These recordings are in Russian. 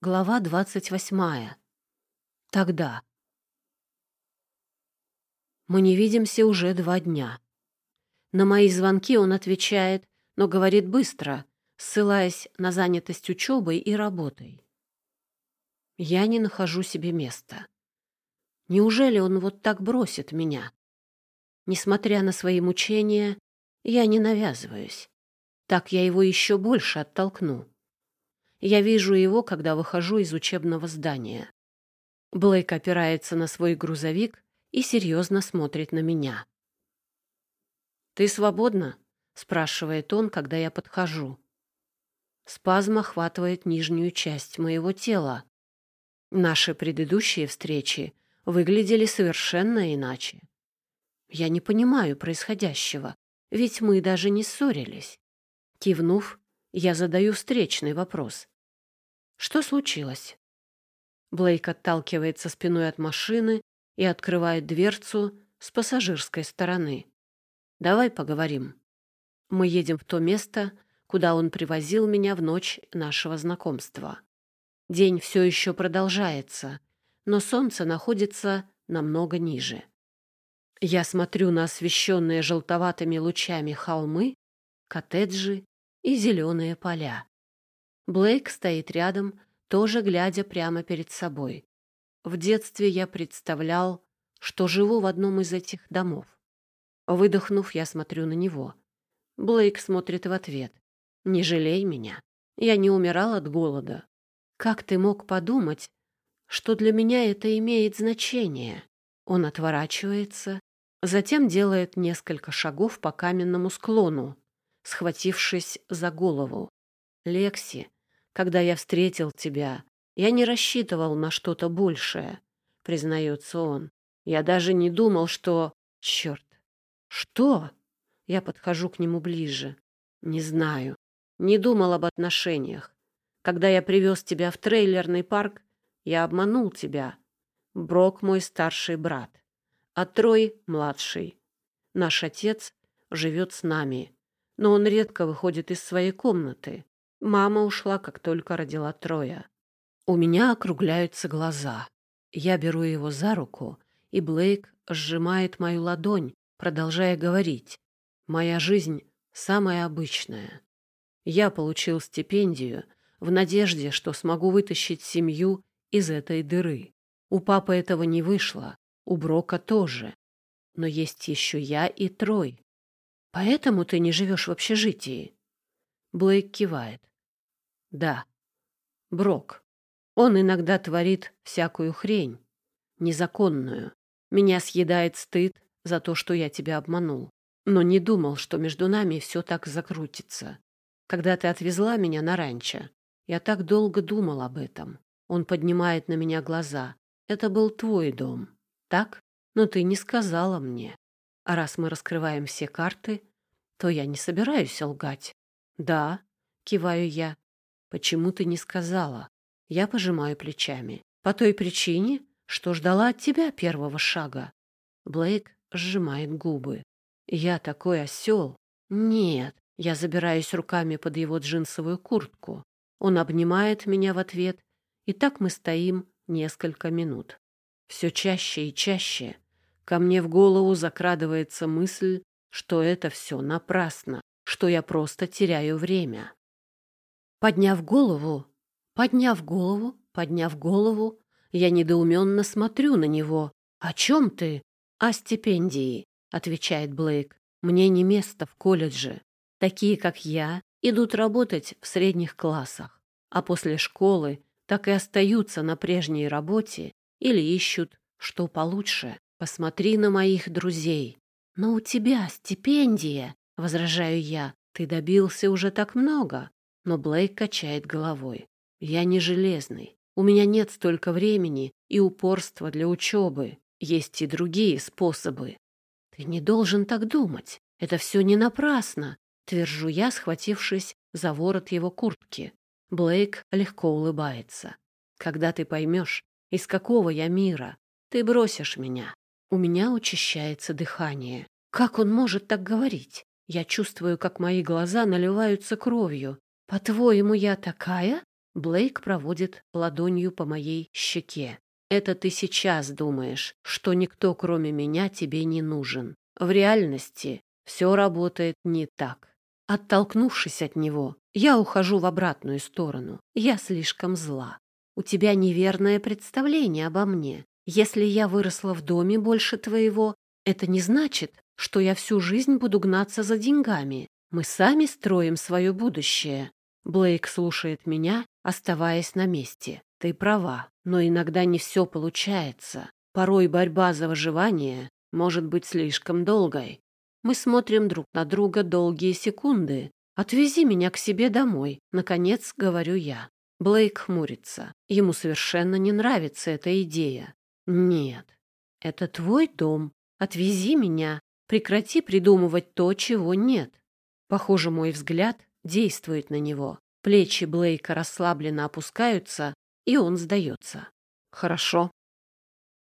Глава двадцать восьмая. Тогда. Мы не видимся уже два дня. На мои звонки он отвечает, но говорит быстро, ссылаясь на занятость учебой и работой. Я не нахожу себе места. Неужели он вот так бросит меня? Несмотря на свои мучения, я не навязываюсь. Так я его еще больше оттолкну. Я вижу его, когда выхожу из учебного здания. Блейк опирается на свой грузовик и серьезно смотрит на меня. «Ты свободна?» — спрашивает он, когда я подхожу. Спазм охватывает нижнюю часть моего тела. Наши предыдущие встречи выглядели совершенно иначе. Я не понимаю происходящего, ведь мы даже не ссорились. Кивнув, я задаю встречный вопрос. Что случилось? Блейк отталкивается спиной от машины и открывает дверцу с пассажирской стороны. Давай поговорим. Мы едем в то место, куда он привозил меня в ночь нашего знакомства. День все еще продолжается, но солнце находится намного ниже. Я смотрю на освещенные желтоватыми лучами холмы, коттеджи и зеленые поля. Блейк стоит рядом, тоже глядя прямо перед собой. В детстве я представлял, что живу в одном из этих домов. Выдохнув, я смотрю на него. Блейк смотрит в ответ. «Не жалей меня. Я не умирал от голода. Как ты мог подумать, что для меня это имеет значение?» Он отворачивается, затем делает несколько шагов по каменному склону, схватившись за голову. «Лекси, когда я встретил тебя, я не рассчитывал на что-то большее», — признается он. «Я даже не думал, что...» «Черт! Что?» Я подхожу к нему ближе. «Не знаю. Не думал об отношениях. Когда я привез тебя в трейлерный парк, я обманул тебя. Брок мой старший брат, а Трой — младший. Наш отец живет с нами но он редко выходит из своей комнаты. Мама ушла, как только родила Троя. У меня округляются глаза. Я беру его за руку, и Блейк сжимает мою ладонь, продолжая говорить. «Моя жизнь самая обычная. Я получил стипендию в надежде, что смогу вытащить семью из этой дыры. У папы этого не вышло, у Брока тоже. Но есть еще я и Трой. Поэтому ты не живешь в общежитии? Блейк кивает. Да. Брок. Он иногда творит всякую хрень. Незаконную. Меня съедает стыд за то, что я тебя обманул. Но не думал, что между нами все так закрутится. Когда ты отвезла меня на ранчо, я так долго думал об этом. Он поднимает на меня глаза. Это был твой дом, так? Но ты не сказала мне. А раз мы раскрываем все карты, то я не собираюсь лгать. Да, киваю я. Почему ты не сказала? Я пожимаю плечами. По той причине, что ждала от тебя первого шага. Блейк сжимает губы. Я такой осел. Нет, я забираюсь руками под его джинсовую куртку. Он обнимает меня в ответ, и так мы стоим несколько минут. Все чаще и чаще Ко мне в голову закрадывается мысль, что это все напрасно, что я просто теряю время. Подняв голову, подняв голову, подняв голову, я недоуменно смотрю на него. «О чем ты?» «О стипендии», — отвечает Блейк. «Мне не место в колледже. Такие, как я, идут работать в средних классах, а после школы так и остаются на прежней работе или ищут что получше. Посмотри на моих друзей. Но у тебя стипендия, возражаю я. Ты добился уже так много. Но Блейк качает головой. Я не железный. У меня нет столько времени и упорства для учебы. Есть и другие способы. Ты не должен так думать. Это все не напрасно, твержу я, схватившись за ворот его куртки. Блейк легко улыбается. Когда ты поймешь, из какого я мира, ты бросишь меня. У меня учащается дыхание. Как он может так говорить? Я чувствую, как мои глаза наливаются кровью. По-твоему, я такая? Блейк проводит ладонью по моей щеке. Это ты сейчас думаешь, что никто, кроме меня, тебе не нужен. В реальности все работает не так. Оттолкнувшись от него, я ухожу в обратную сторону. Я слишком зла. У тебя неверное представление обо мне. Если я выросла в доме больше твоего, это не значит, что я всю жизнь буду гнаться за деньгами. Мы сами строим свое будущее. Блейк слушает меня, оставаясь на месте. Ты права, но иногда не все получается. Порой борьба за выживание может быть слишком долгой. Мы смотрим друг на друга долгие секунды. «Отвези меня к себе домой», — наконец говорю я. Блейк хмурится. Ему совершенно не нравится эта идея. «Нет, это твой дом. Отвези меня. Прекрати придумывать то, чего нет». Похоже, мой взгляд действует на него. Плечи Блейка расслабленно опускаются, и он сдается. «Хорошо».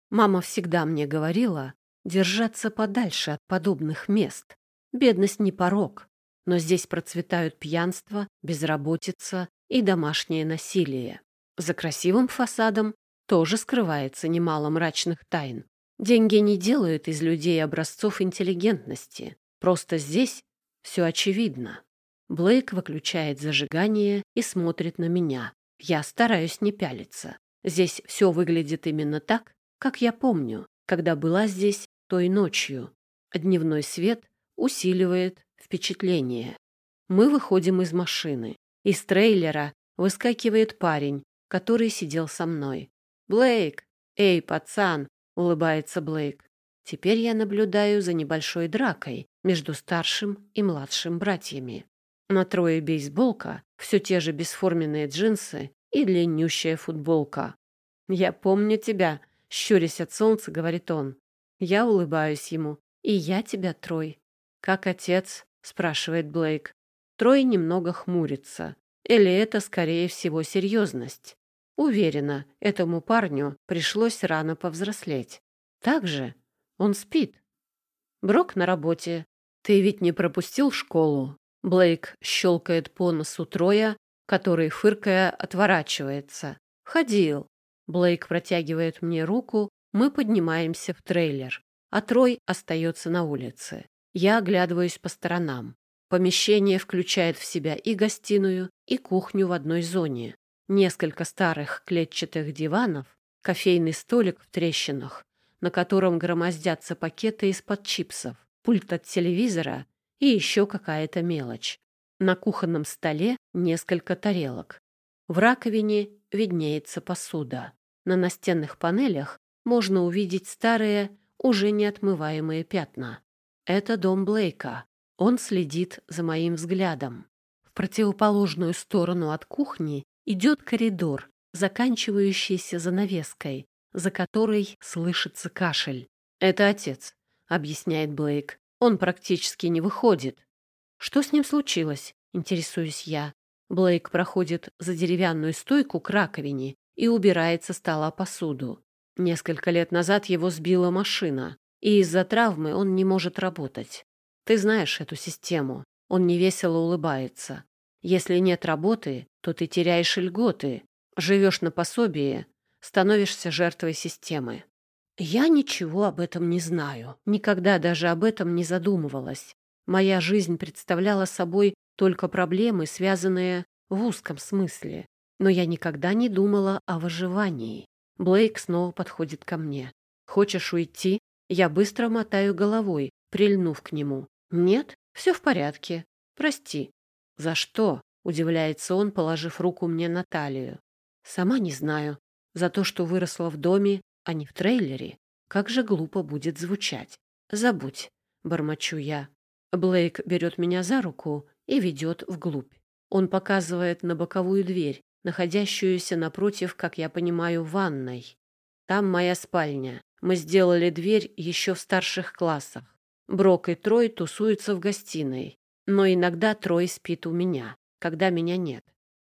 Мама всегда мне говорила, держаться подальше от подобных мест. Бедность не порог, но здесь процветают пьянство, безработица и домашнее насилие. За красивым фасадом тоже скрывается немало мрачных тайн. Деньги не делают из людей образцов интеллигентности. Просто здесь все очевидно. Блейк выключает зажигание и смотрит на меня. Я стараюсь не пялиться. Здесь все выглядит именно так, как я помню, когда была здесь той ночью. Дневной свет усиливает впечатление. Мы выходим из машины. Из трейлера выскакивает парень, который сидел со мной. «Блейк! Эй, пацан!» — улыбается Блейк. Теперь я наблюдаю за небольшой дракой между старшим и младшим братьями. На трое бейсболка, все те же бесформенные джинсы и длиннющая футболка. «Я помню тебя», — щурясь от солнца, говорит он. Я улыбаюсь ему. «И я тебя, Трой». «Как отец?» — спрашивает Блейк. Трой немного хмурится. Или это, скорее всего, серьезность. Уверена, этому парню пришлось рано повзрослеть. Также он спит. Брок на работе. Ты ведь не пропустил школу? Блейк щелкает по носу Троя, который, фыркая, отворачивается. Ходил. Блейк протягивает мне руку, мы поднимаемся в трейлер, а Трой остается на улице. Я оглядываюсь по сторонам. Помещение включает в себя и гостиную, и кухню в одной зоне. Несколько старых клетчатых диванов, кофейный столик в трещинах, на котором громоздятся пакеты из-под чипсов, пульт от телевизора и еще какая-то мелочь. На кухонном столе несколько тарелок. В раковине виднеется посуда. На настенных панелях можно увидеть старые, уже неотмываемые пятна. Это дом Блейка. Он следит за моим взглядом. В противоположную сторону от кухни идет коридор, заканчивающийся занавеской, за которой слышится кашель. «Это отец», — объясняет Блейк. «Он практически не выходит». «Что с ним случилось?» — интересуюсь я. Блейк проходит за деревянную стойку к раковине и убирает со стола посуду. Несколько лет назад его сбила машина, и из-за травмы он не может работать. Ты знаешь эту систему. Он невесело улыбается. Если нет работы, то ты теряешь льготы, живешь на пособие, становишься жертвой системы. Я ничего об этом не знаю, никогда даже об этом не задумывалась. Моя жизнь представляла собой только проблемы, связанные в узком смысле, но я никогда не думала о выживании. Блейк снова подходит ко мне. «Хочешь уйти?» Я быстро мотаю головой, прильнув к нему. «Нет, все в порядке. Прости». «За что?» — удивляется он, положив руку мне на талию. «Сама не знаю. За то, что выросла в доме, а не в трейлере. Как же глупо будет звучать. Забудь», — бормочу я. Блейк берет меня за руку и ведет вглубь. Он показывает на боковую дверь, находящуюся напротив, как я понимаю, ванной. Там моя спальня. Мы сделали дверь еще в старших классах. Брок и Трой тусуются в гостиной, но иногда Трой спит у меня, когда меня нет.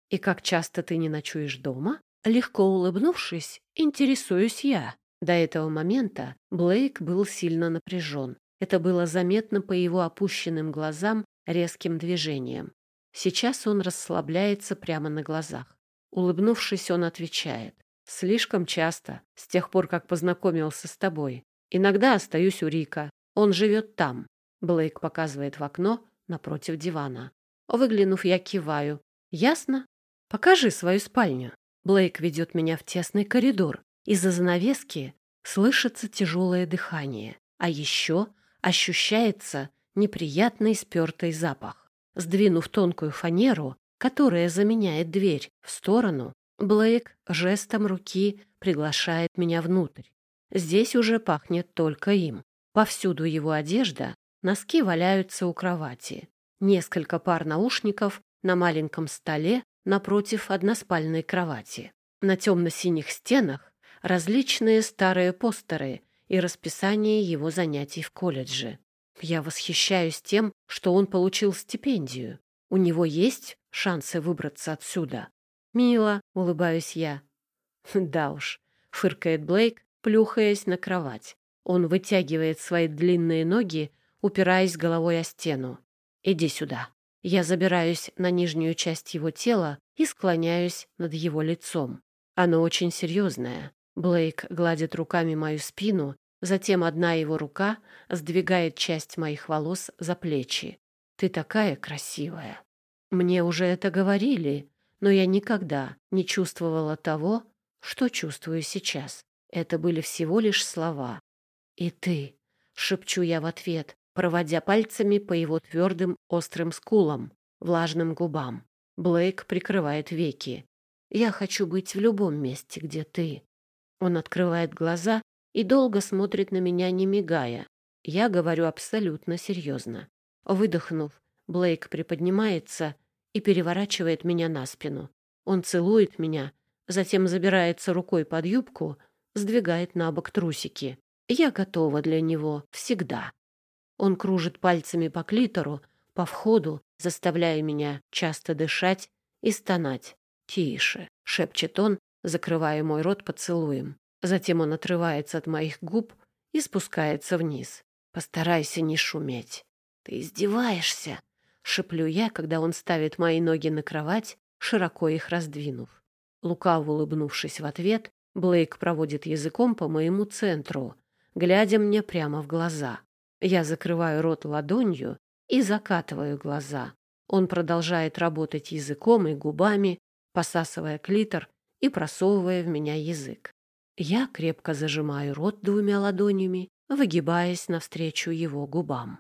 И как часто ты не ночуешь дома? Легко улыбнувшись, интересуюсь я. До этого момента Блейк был сильно напряжен. Это было заметно по его опущенным глазам резким движением. Сейчас он расслабляется прямо на глазах. Улыбнувшись, он отвечает. «Слишком часто, с тех пор, как познакомился с тобой. Иногда остаюсь у Рика. Он живет там». Блейк показывает в окно напротив дивана. Выглянув, я киваю. «Ясно? Покажи свою спальню». Блейк ведет меня в тесный коридор. Из-за занавески слышится тяжелое дыхание. А еще ощущается неприятный спертый запах. Сдвинув тонкую фанеру, которая заменяет дверь, в сторону, Блейк жестом руки приглашает меня внутрь. Здесь уже пахнет только им. Повсюду его одежда, носки валяются у кровати. Несколько пар наушников на маленьком столе напротив односпальной кровати. На темно-синих стенах различные старые постеры и расписание его занятий в колледже. Я восхищаюсь тем, что он получил стипендию. У него есть шансы выбраться отсюда. «Мило», — улыбаюсь я. «Да уж», — фыркает Блейк, плюхаясь на кровать. Он вытягивает свои длинные ноги, упираясь головой о стену. «Иди сюда». Я забираюсь на нижнюю часть его тела и склоняюсь над его лицом. Оно очень серьезное. Блейк гладит руками мою спину, затем одна его рука сдвигает часть моих волос за плечи. «Ты такая красивая!» Мне уже это говорили, но я никогда не чувствовала того, что чувствую сейчас. Это были всего лишь слова. «И ты!» — шепчу я в ответ, проводя пальцами по его твердым острым скулам, влажным губам. Блейк прикрывает веки. «Я хочу быть в любом месте, где ты». Он открывает глаза и долго смотрит на меня, не мигая. Я говорю абсолютно серьезно. Выдохнув, Блейк приподнимается и переворачивает меня на спину. Он целует меня, затем забирается рукой под юбку, сдвигает на бок трусики. Я готова для него всегда. Он кружит пальцами по клитору, по входу, заставляя меня часто дышать и стонать. «Тише», — шепчет он, закрывая мой рот поцелуем. Затем он отрывается от моих губ и спускается вниз. «Постарайся не шуметь». «Ты издеваешься?» Шеплю я, когда он ставит мои ноги на кровать, широко их раздвинув. Лукаво улыбнувшись в ответ, Блейк проводит языком по моему центру, глядя мне прямо в глаза. Я закрываю рот ладонью и закатываю глаза. Он продолжает работать языком и губами, посасывая клитор и просовывая в меня язык. Я крепко зажимаю рот двумя ладонями, выгибаясь навстречу его губам.